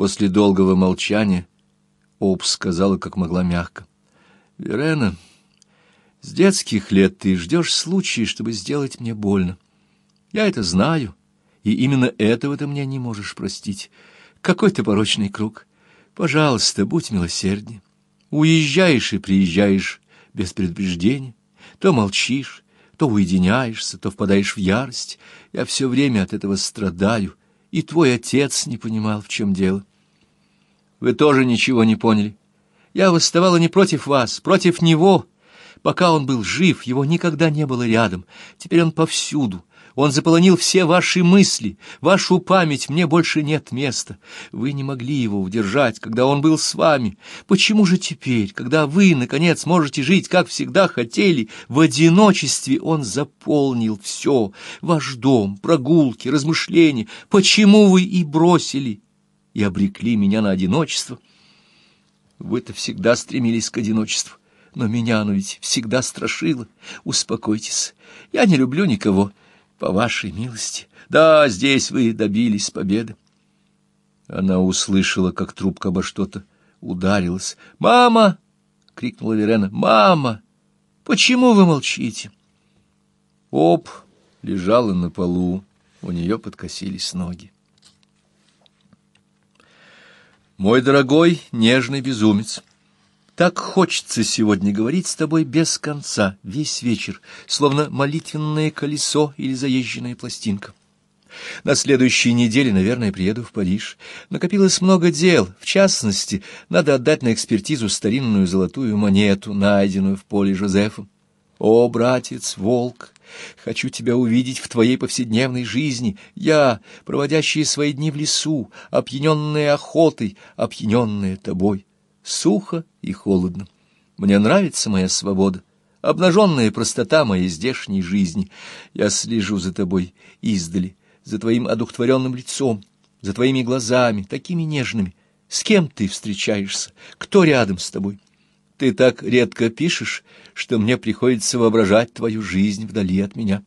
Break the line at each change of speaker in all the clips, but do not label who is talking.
После долгого молчания Оп сказала, как могла мягко. «Верена, с детских лет ты ждешь случая, чтобы сделать мне больно. Я это знаю, и именно этого ты мне не можешь простить. Какой ты порочный круг. Пожалуйста, будь милосерднее. Уезжаешь и приезжаешь без предупреждения, то молчишь, то уединяешься, то впадаешь в ярость. Я все время от этого страдаю, и твой отец не понимал, в чем дело. Вы тоже ничего не поняли. Я восставала не против вас, против него. Пока он был жив, его никогда не было рядом. Теперь он повсюду. Он заполонил все ваши мысли, вашу память, мне больше нет места. Вы не могли его удержать, когда он был с вами. Почему же теперь, когда вы, наконец, можете жить, как всегда хотели, в одиночестве он заполнил все, ваш дом, прогулки, размышления? Почему вы и бросили, и обрекли меня на одиночество? Вы-то всегда стремились к одиночеству. Но меня оно ведь всегда страшило. Успокойтесь, я не люблю никого, по вашей милости. Да, здесь вы добились победы. Она услышала, как трубка обо что-то ударилась. «Мама!» — крикнула Верена. «Мама! Почему вы молчите?» Оп лежала на полу, у нее подкосились ноги. «Мой дорогой нежный безумец!» Так хочется сегодня говорить с тобой без конца, весь вечер, словно молитвенное колесо или заезженная пластинка. На следующей неделе, наверное, приеду в Париж. Накопилось много дел. В частности, надо отдать на экспертизу старинную золотую монету, найденную в поле Жозефа. О, братец, волк, хочу тебя увидеть в твоей повседневной жизни. Я, проводящий свои дни в лесу, опьяненная охотой, опьяненная тобой сухо и холодно. Мне нравится моя свобода, обнаженная простота моей здешней жизни. Я слежу за тобой издали, за твоим одухотворенным лицом, за твоими глазами, такими нежными. С кем ты встречаешься? Кто рядом с тобой? Ты так редко пишешь, что мне приходится воображать твою жизнь вдали от меня.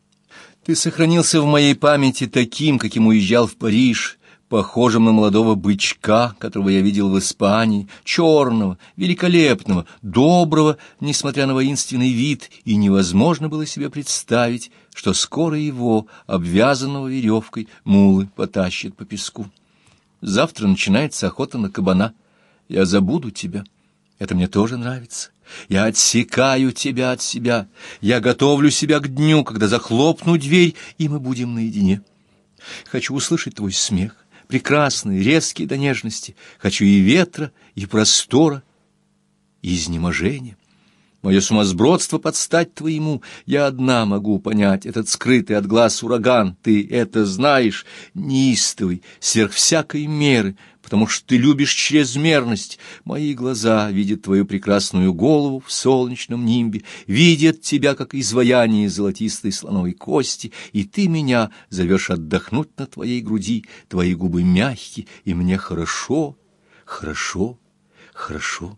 Ты сохранился в моей памяти таким, каким уезжал в Париж, похожим на молодого бычка, которого я видел в Испании, черного, великолепного, доброго, несмотря на воинственный вид, и невозможно было себе представить, что скоро его, обвязанного веревкой, мулы потащат по песку. Завтра начинается охота на кабана. Я забуду тебя. Это мне тоже нравится. Я отсекаю тебя от себя. Я готовлю себя к дню, когда захлопну дверь, и мы будем наедине. Хочу услышать твой смех прекрасный, резкий до нежности. Хочу и ветра, и простора, и изнеможения. Мое сумасбродство подстать твоему, я одна могу понять этот скрытый от глаз ураган, ты это знаешь, неистовый, сверх всякой меры, потому что ты любишь чрезмерность. Мои глаза видят твою прекрасную голову в солнечном нимбе, видят тебя, как изваяние золотистой слоновой кости, и ты меня зовешь отдохнуть на твоей груди, твои губы мягкие, и мне хорошо, хорошо, хорошо.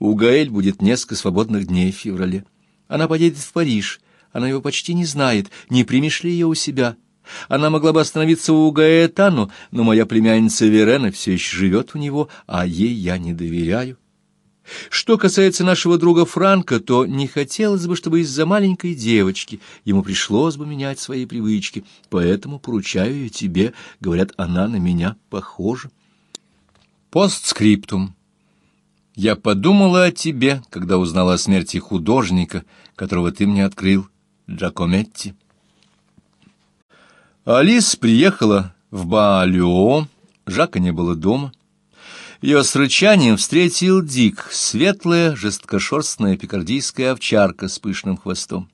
У Гаэль будет несколько свободных дней в феврале. Она поедет в Париж, она его почти не знает, не примешь ли ее у себя, она могла бы остановиться у Гаэтану, но моя племянница Верена все еще живет у него, а ей я не доверяю. Что касается нашего друга Франка, то не хотелось бы, чтобы из-за маленькой девочки ему пришлось бы менять свои привычки, поэтому поручаю ее тебе, говорят, она на меня похожа. Постскриптум. Я подумала о тебе, когда узнала о смерти художника, которого ты мне открыл, Джакометти. Алис приехала в Баалюо, Жака не было дома. Ее с рычанием встретил Дик, светлая, жесткошерстная пикардийская овчарка с пышным хвостом.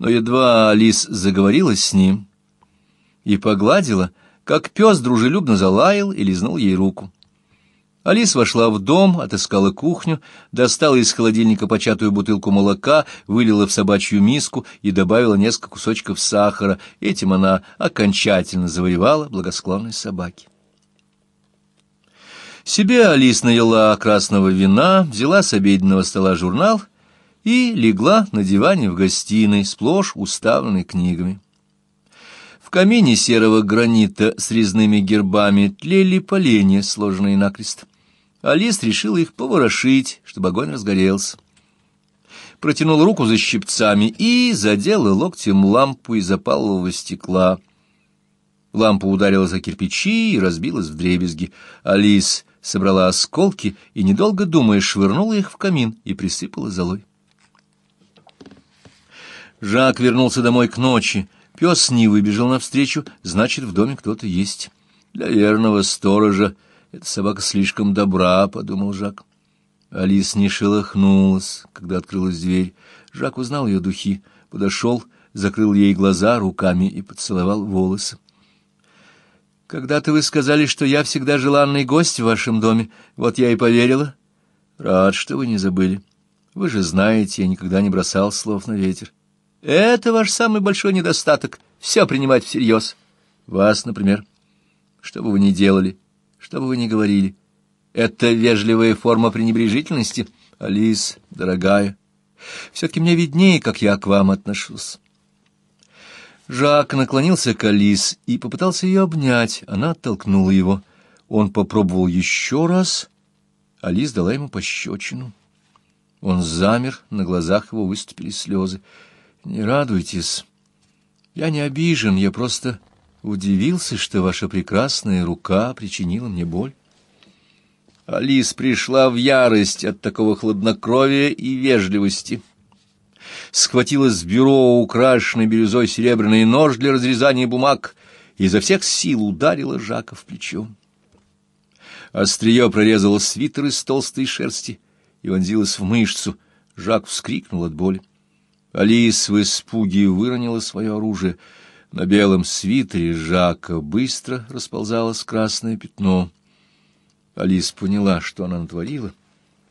Но едва Алис заговорила с ним и погладила, как пес дружелюбно залаял и лизнул ей руку. Алис вошла в дом, отыскала кухню, достала из холодильника початую бутылку молока, вылила в собачью миску и добавила несколько кусочков сахара. Этим она окончательно завоевала благосклонность собаки. Себе Алис налила красного вина, взяла с обеденного стола журнал и легла на диване в гостиной, сплошь уставленной книгами камине серого гранита с резными гербами тлели поленья, сложенные накрест. Алис решила их поворошить, чтобы огонь разгорелся. Протянул руку за щипцами и задела локтем лампу из опалового стекла. Лампа ударила за кирпичи и разбилась в дребезги. Алис собрала осколки и, недолго думая, швырнула их в камин и присыпала золой. Жак вернулся домой к ночи. Пес не выбежал навстречу, значит, в доме кто-то есть. Для верного сторожа эта собака слишком добра, — подумал Жак. Алис не шелохнулась, когда открылась дверь. Жак узнал ее духи, подошел, закрыл ей глаза руками и поцеловал волосы. Когда-то вы сказали, что я всегда желанный гость в вашем доме. Вот я и поверила. Рад, что вы не забыли. Вы же знаете, я никогда не бросал слов на ветер. Это ваш самый большой недостаток — все принимать всерьез. Вас, например. Что бы вы ни делали, что бы вы ни говорили. Это вежливая форма пренебрежительности. Алис, дорогая, все-таки мне виднее, как я к вам отношусь. Жак наклонился к Алис и попытался ее обнять. Она оттолкнула его. Он попробовал еще раз. Алис дала ему пощечину. Он замер, на глазах его выступили слезы. «Не радуйтесь. Я не обижен, я просто удивился, что ваша прекрасная рука причинила мне боль». Алис пришла в ярость от такого хладнокровия и вежливости схватила с бюро украшенный бирюзой серебряный нож для разрезания бумаг и изо всех сил ударила Жака в плечо. Острие прорезало свитер из толстой шерсти и вонзилось в мышцу. Жак вскрикнул от боли. Алис в испуге выронила свое оружие. На белом свитере Жака быстро расползалось красное пятно. Алис поняла, что она натворила —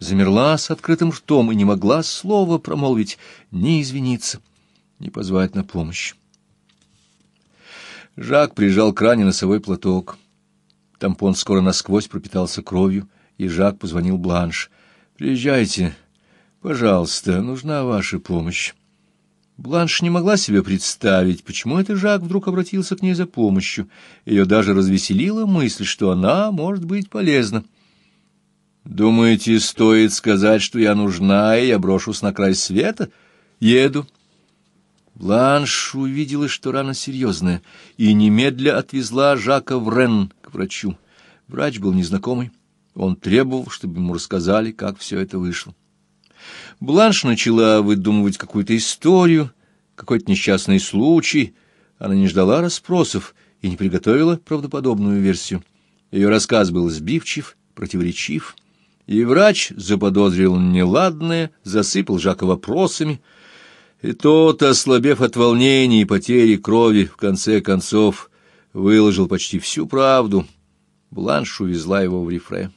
замерла с открытым ртом и не могла слова промолвить, ни извиниться, ни позвать на помощь. Жак прижал к ране носовой платок. Тампон скоро насквозь пропитался кровью, и Жак позвонил Бланш. «Приезжайте, пожалуйста, нужна ваша помощь». Бланш не могла себе представить, почему это Жак вдруг обратился к ней за помощью. Ее даже развеселила мысль, что она может быть полезна. Думаете, стоит сказать, что я нужна, и я брошусь на край света? Еду. Бланш увидела, что рана серьезная, и немедля отвезла Жака в Рен к врачу. Врач был незнакомый. Он требовал, чтобы ему рассказали, как все это вышло. Бланш начала выдумывать какую-то историю, какой-то несчастный случай. Она не ждала расспросов и не приготовила правдоподобную версию. Ее рассказ был сбивчив, противоречив и врач заподозрил неладное, засыпал Жака вопросами, и тот, ослабев от волнений и потери крови, в конце концов выложил почти всю правду. Бланш увезла его в рефре.